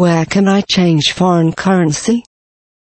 Where can I change foreign currency?